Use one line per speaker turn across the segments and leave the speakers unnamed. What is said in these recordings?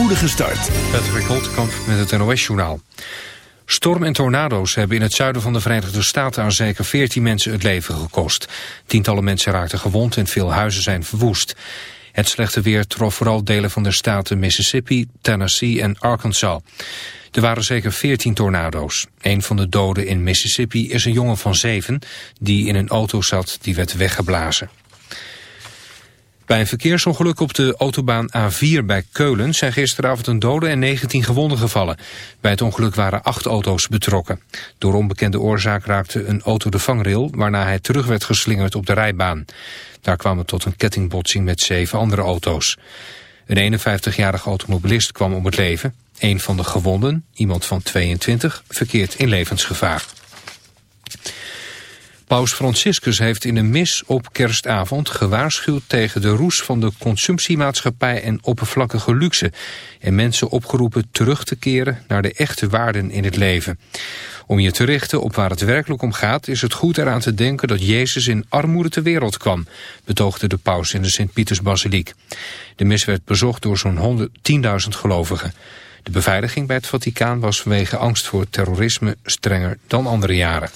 spoedige start.
Patrick Holtkamp met het NOS-journaal. Storm en tornado's hebben in het zuiden van de Verenigde Staten aan zeker 14 mensen het leven gekost. Tientallen mensen raakten gewond en veel huizen zijn verwoest. Het slechte weer trof vooral delen van de staten Mississippi, Tennessee en Arkansas. Er waren zeker 14 tornado's. Een van de doden in Mississippi is een jongen van zeven die in een auto zat die werd weggeblazen. Bij een verkeersongeluk op de autobaan A4 bij Keulen zijn gisteravond een dode en 19 gewonden gevallen. Bij het ongeluk waren acht auto's betrokken. Door onbekende oorzaak raakte een auto de vangrail waarna hij terug werd geslingerd op de rijbaan. Daar kwam het tot een kettingbotsing met zeven andere auto's. Een 51-jarige automobilist kwam om het leven. Een van de gewonden, iemand van 22, verkeert in levensgevaar. Paus Franciscus heeft in een mis op kerstavond gewaarschuwd tegen de roes van de consumptiemaatschappij en oppervlakkige luxe en mensen opgeroepen terug te keren naar de echte waarden in het leven. Om je te richten op waar het werkelijk om gaat is het goed eraan te denken dat Jezus in armoede ter wereld kwam, betoogde de paus in de Sint-Pietersbasiliek. De mis werd bezocht door zo'n 10.000 gelovigen. De beveiliging bij het Vaticaan was vanwege angst voor terrorisme strenger dan andere jaren.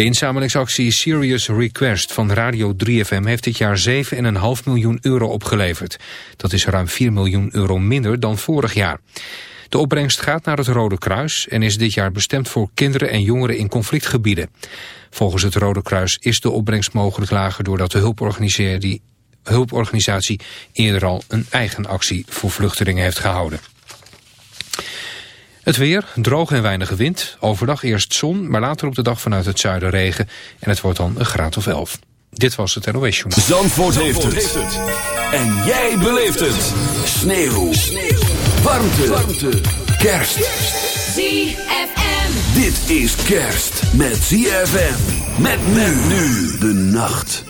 De inzamelingsactie Serious Request van Radio 3FM heeft dit jaar 7,5 miljoen euro opgeleverd. Dat is ruim 4 miljoen euro minder dan vorig jaar. De opbrengst gaat naar het Rode Kruis en is dit jaar bestemd voor kinderen en jongeren in conflictgebieden. Volgens het Rode Kruis is de opbrengst mogelijk lager doordat de hulporganisatie, hulporganisatie eerder al een eigen actie voor vluchtelingen heeft gehouden. Het weer, droog en weinig wind. Overdag eerst zon, maar later op de dag vanuit het zuiden regen. En het wordt dan een graad of 11. Dit was het NOS Journal.
Zandvoort, heeft, het. En jij beleeft het. Sneeuw. Sneeuw. Warmte. Warmte. Kerst.
ZFM.
Dit is kerst met ZFM. Met men nu de nacht.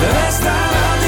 the best time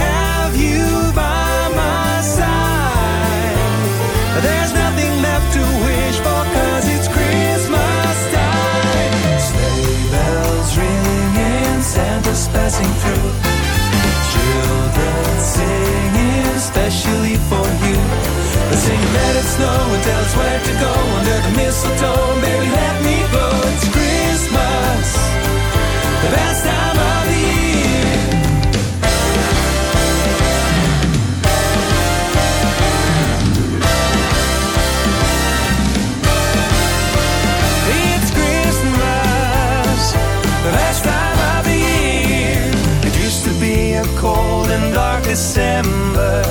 snow and tell us where to go under the mistletoe. Baby, let me go. It's Christmas, the best time of the year. It's Christmas, the best time of the year. It used to be a cold and dark December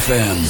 ZFM.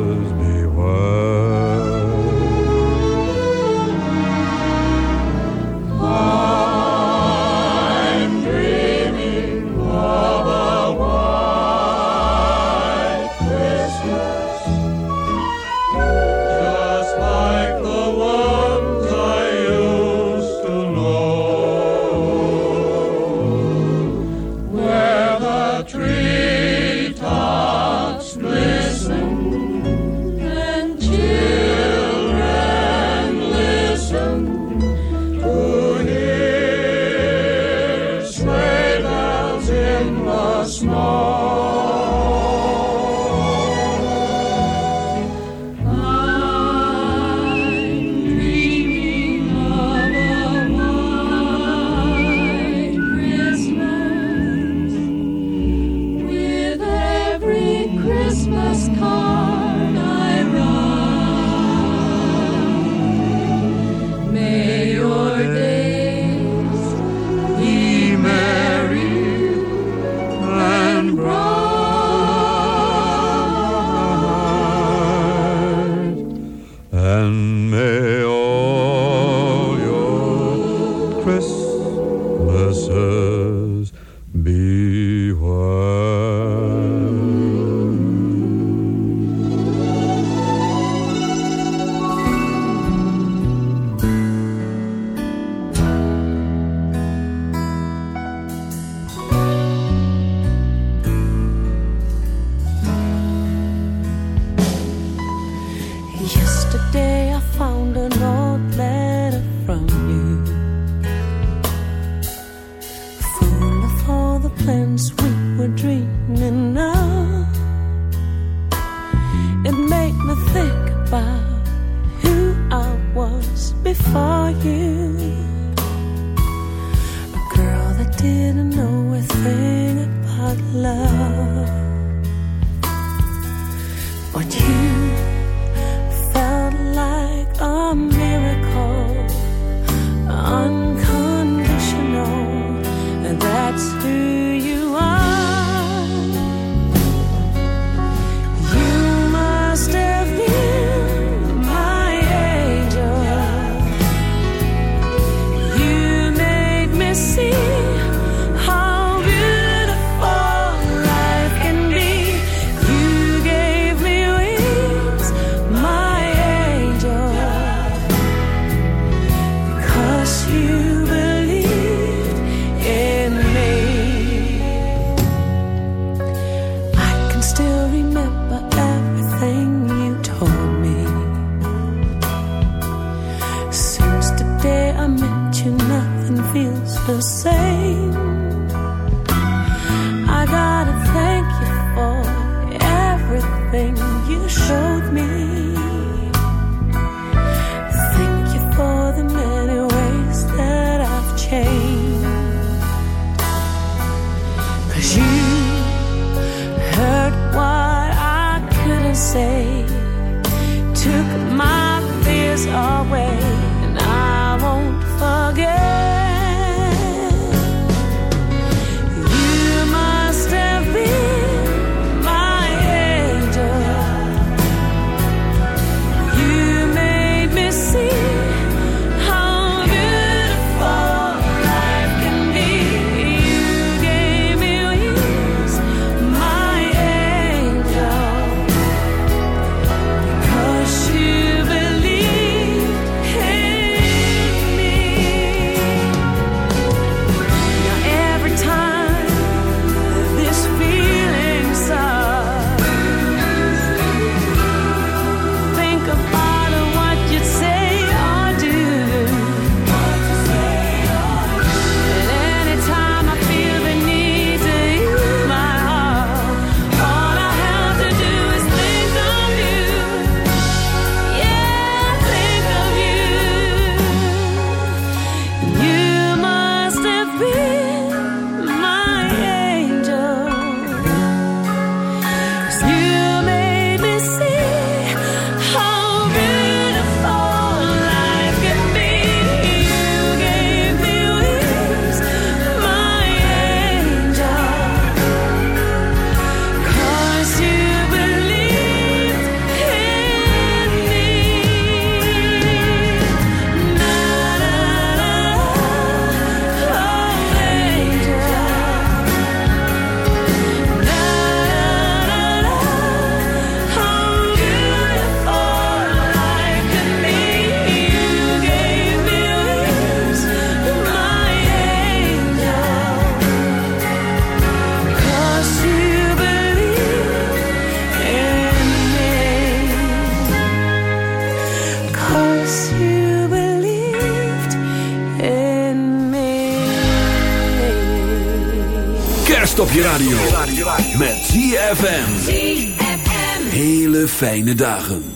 fijne dagen.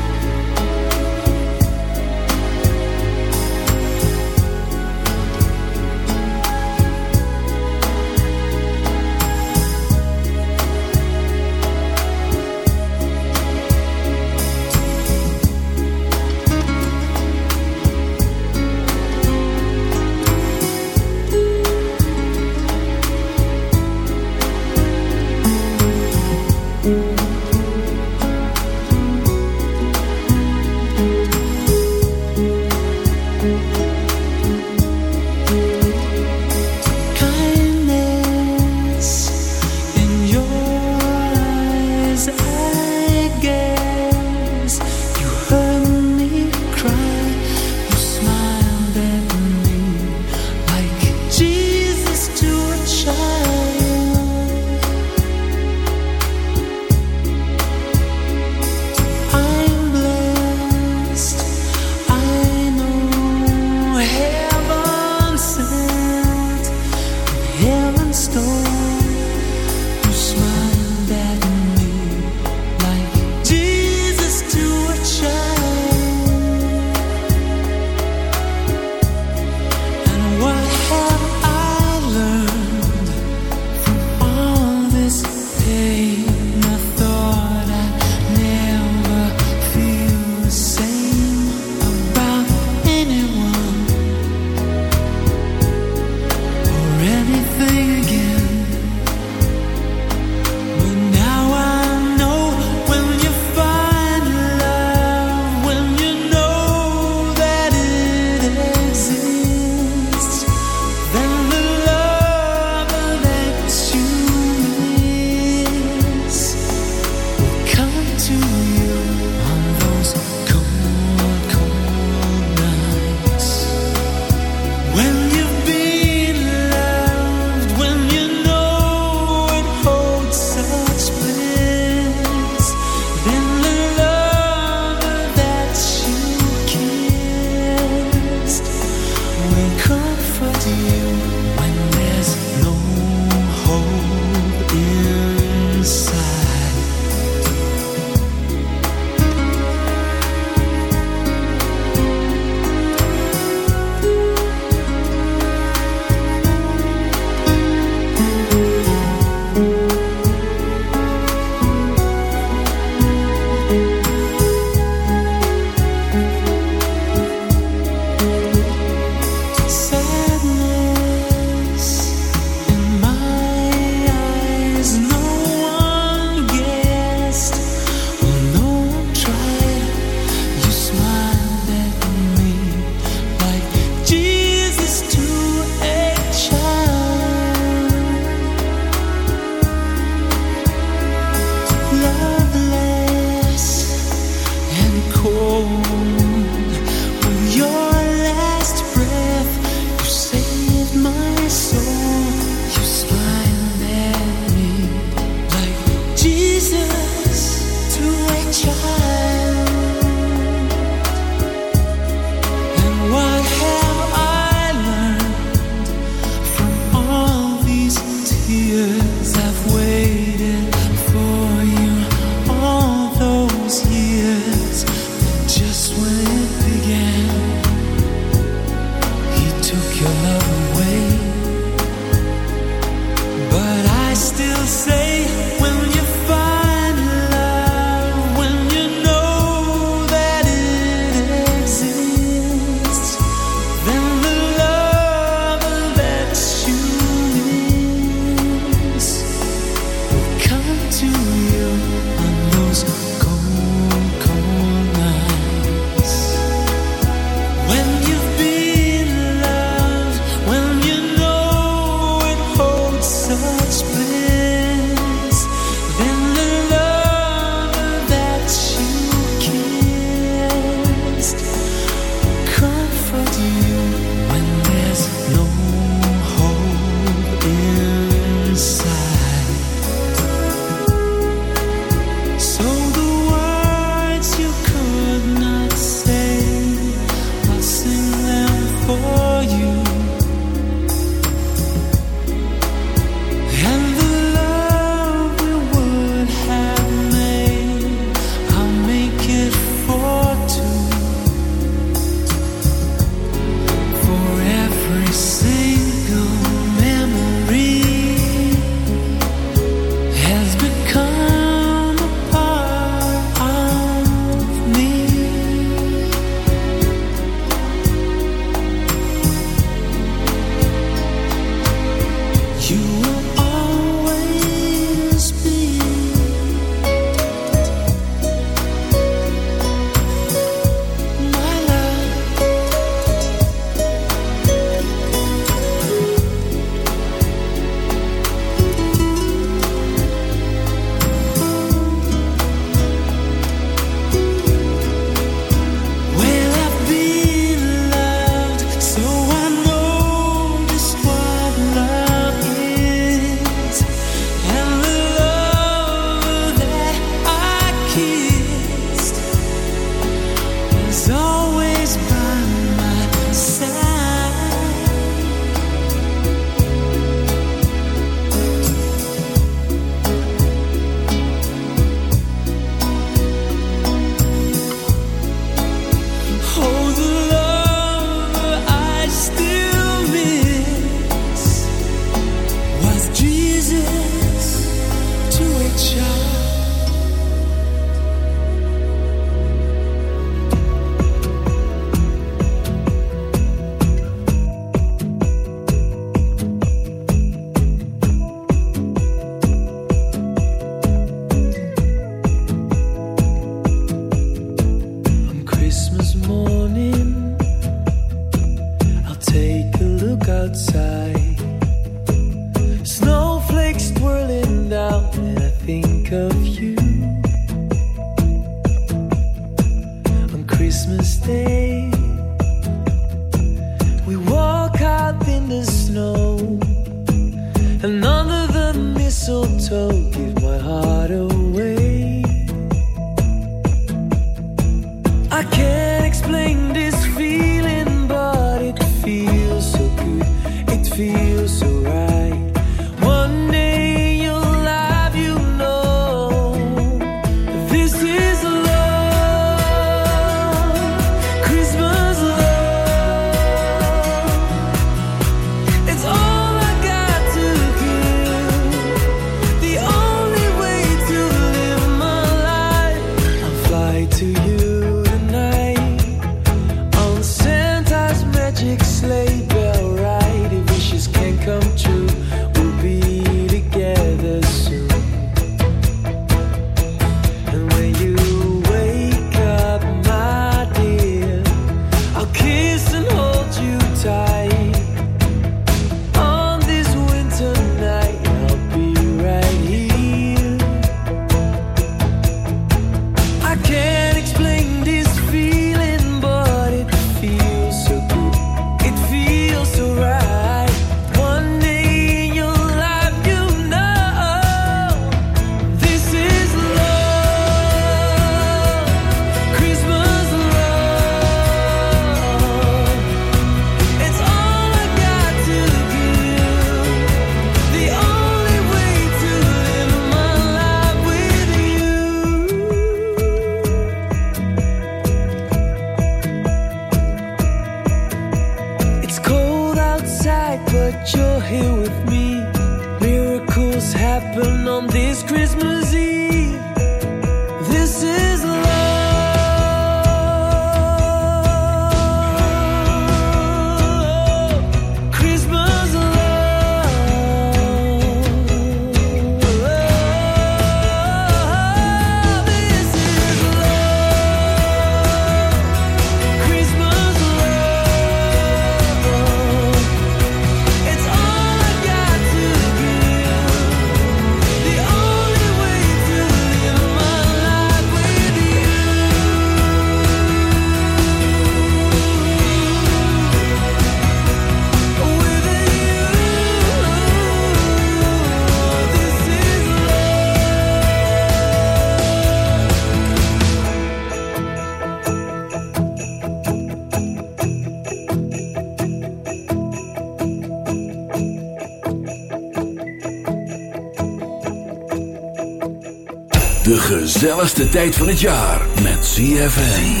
De tijd van het jaar met ZFM.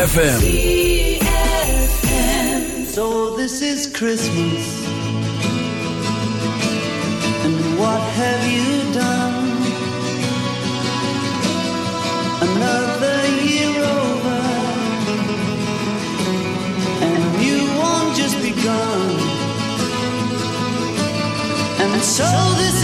ZFM.
So this is Christmas. And what have you done? Another year over. And you won't just begun. And so
this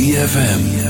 ZFM.